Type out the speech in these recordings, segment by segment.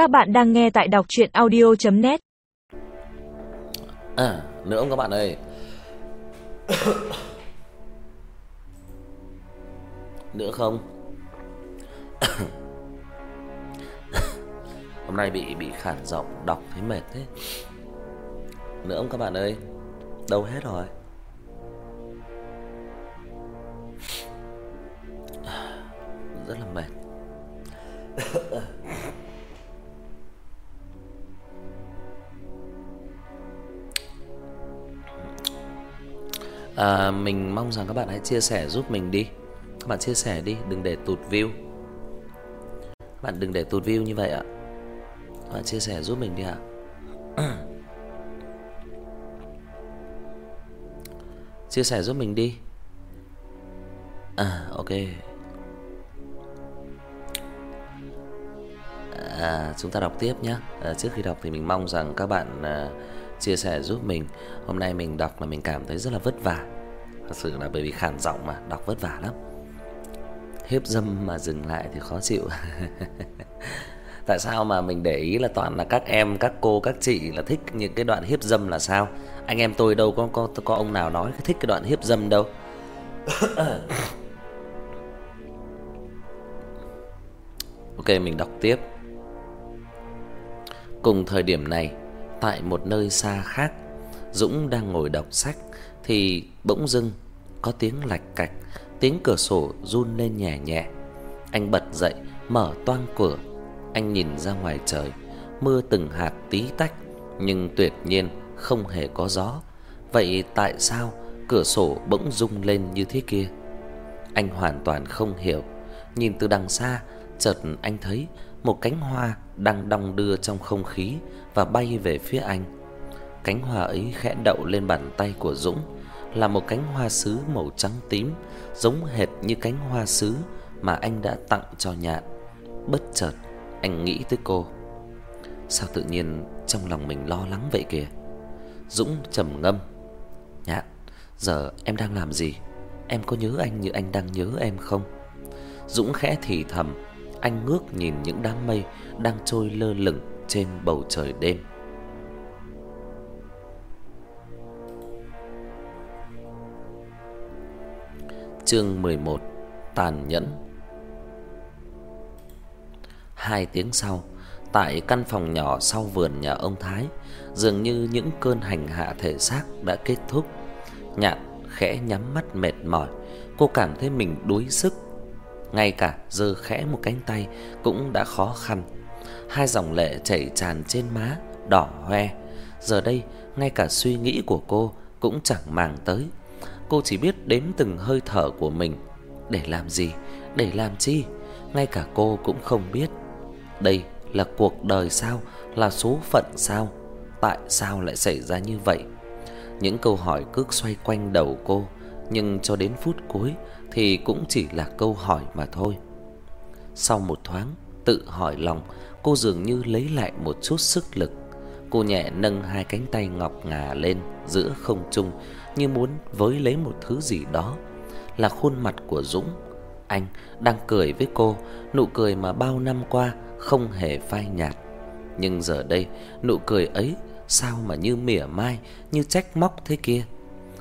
Các bạn đang nghe tại đọc chuyện audio.net À, nữa không các bạn ơi. Nữa không? Hôm nay bị bị khản giọng đọc thấy mệt thế. Nữa không các bạn ơi Đâu hết rồi? Rất là mệt à, Mình mong rằng các bạn hãy chia sẻ giúp mình đi. Các bạn chia sẻ đi Đừng để tụt view. Các bạn đừng để tụt view như vậy ạ. Các bạn chia sẻ giúp mình đi ạ. Chia sẻ giúp mình đi. À ok. À, chúng ta đọc tiếp nhé à, Trước khi đọc thì mình mong rằng các bạn à, chia sẻ giúp mình. Hôm nay mình đọc là mình cảm thấy rất là vất vả. Thật sự là bởi vì khản giọng mà đọc vất vả lắm. Hiếp dâm mà dừng lại thì khó chịu. Tại sao mà mình để ý là toàn là các em, các cô, các chị là thích những cái đoạn hiếp dâm là sao? Anh em tôi đâu có có, có ông nào nói thích cái đoạn hiếp dâm đâu. Ok mình đọc tiếp. Cùng thời điểm này, tại một nơi xa khác, Dũng đang ngồi đọc sách thì bỗng dưng có tiếng lạch cạch, tiếng cửa sổ run lên nhẹ nhẹ. Anh bật dậy, mở toang cửa. Anh nhìn ra ngoài trời, mưa từng hạt tí tách nhưng tuyệt nhiên không hề có gió. Vậy tại sao cửa sổ bỗng rung lên như thế kia? Anh hoàn toàn không hiểu. Nhìn từ đằng xa, chợt anh thấy một cánh hoa đang đong đưa trong không khí và bay về phía anh. Cánh hoa ấy khẽ đậu lên bàn tay của Dũng, là một cánh hoa sứ màu trắng tím, giống hệt như cánh hoa sứ mà anh đã tặng cho Nhạn. Bất chợt, anh nghĩ tới cô. Sao tự nhiên trong lòng mình lo lắng vậy kìa? Dũng trầm ngâm. Nhạn, giờ em đang làm gì? Em có nhớ anh như anh đang nhớ em không? Dũng khẽ thì thầm, anh ngước nhìn những đám mây đang trôi lơ lửng trên bầu trời đêm. Chương 11: Tàn nhẫn. Hai tiếng sau, tại căn phòng nhỏ sau vườn nhà ông Thái, dường như những cơn hành hạ thể xác đã kết thúc. Nhạn khẽ nhắm mắt mệt mỏi, cô cảm thấy mình đuối sức ngay cả giơ khẽ một cánh tay cũng đã khó khăn. Hai dòng lệ chảy tràn trên má, đỏ hoe. Giờ đây, ngay cả suy nghĩ của cô cũng chẳng màng tới. Cô chỉ biết đếm từng hơi thở của mình, để làm gì, để làm chi, ngay cả cô cũng không biết. Đây là cuộc đời sao, là số phận sao? Tại sao lại xảy ra như vậy? Những câu hỏi cứ xoay quanh đầu cô, nhưng cho đến phút cuối thì cũng chỉ là câu hỏi mà thôi. Sau một thoáng tự hỏi lòng, cô dường như lấy lại một chút sức lực. Cô nhẹ nâng hai cánh tay ngọc ngà lên giữa không trung như muốn với lấy một thứ gì đó. Là khuôn mặt của Dũng. Anh đang cười với cô, nụ cười mà bao năm qua không hề phai nhạt. Nhưng giờ đây, nụ cười ấy sao mà như mỉa mai, như trách móc thế kia.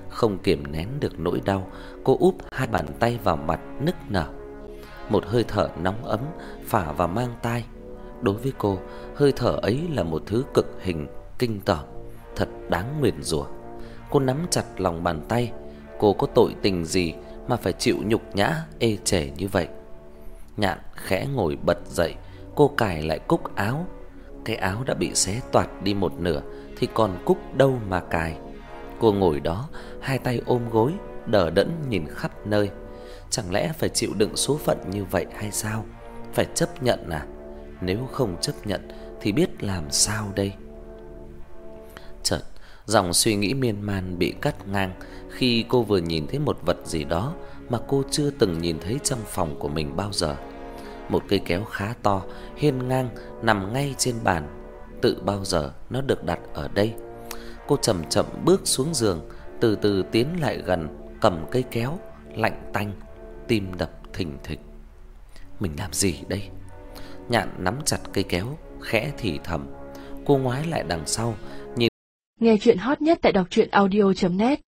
Không kiềm nén được nỗi đau, cô úp hai bàn tay vào mặt nức nở. Một hơi thở nóng ấm phả vào mang tai. Đối với cô, hơi thở ấy là một thứ cực hình kinh tởm, thật đáng nguyền rủa. Cô nắm chặt lòng bàn tay, cô có tội tình gì mà phải chịu nhục nhã ê chề như vậy? Nhạn khẽ ngồi bật dậy, cô cài lại cúc áo. Cái áo đã bị xé toạc đi một nửa thì còn cúc đâu mà cài. Cô ngồi đó, hai tay ôm gối, đờ đẫn nhìn khắp nơi. Chẳng lẽ phải chịu đựng số phận như vậy hay sao? Phải chấp nhận à? Nếu không chấp nhận thì biết làm sao đây? Chợt, dòng suy nghĩ miên man bị cắt ngang khi cô vừa nhìn thấy một vật gì đó mà cô chưa từng nhìn thấy trong phòng của mình bao giờ. Một cây kéo khá to, hiên ngang nằm ngay trên bàn. Tự bao giờ nó được đặt ở đây? Cô chậm chậm bước xuống giường, từ từ tiến lại gần, cầm cây kéo, lạnh tanh, tim đập thình thịch. Mình làm gì đây? Nhạn nắm chặt cây kéo, khẽ thì thầm. Cô ngoái lại đằng sau, nhìn Nghe chuyện hot nhất tại đọc truyện audio net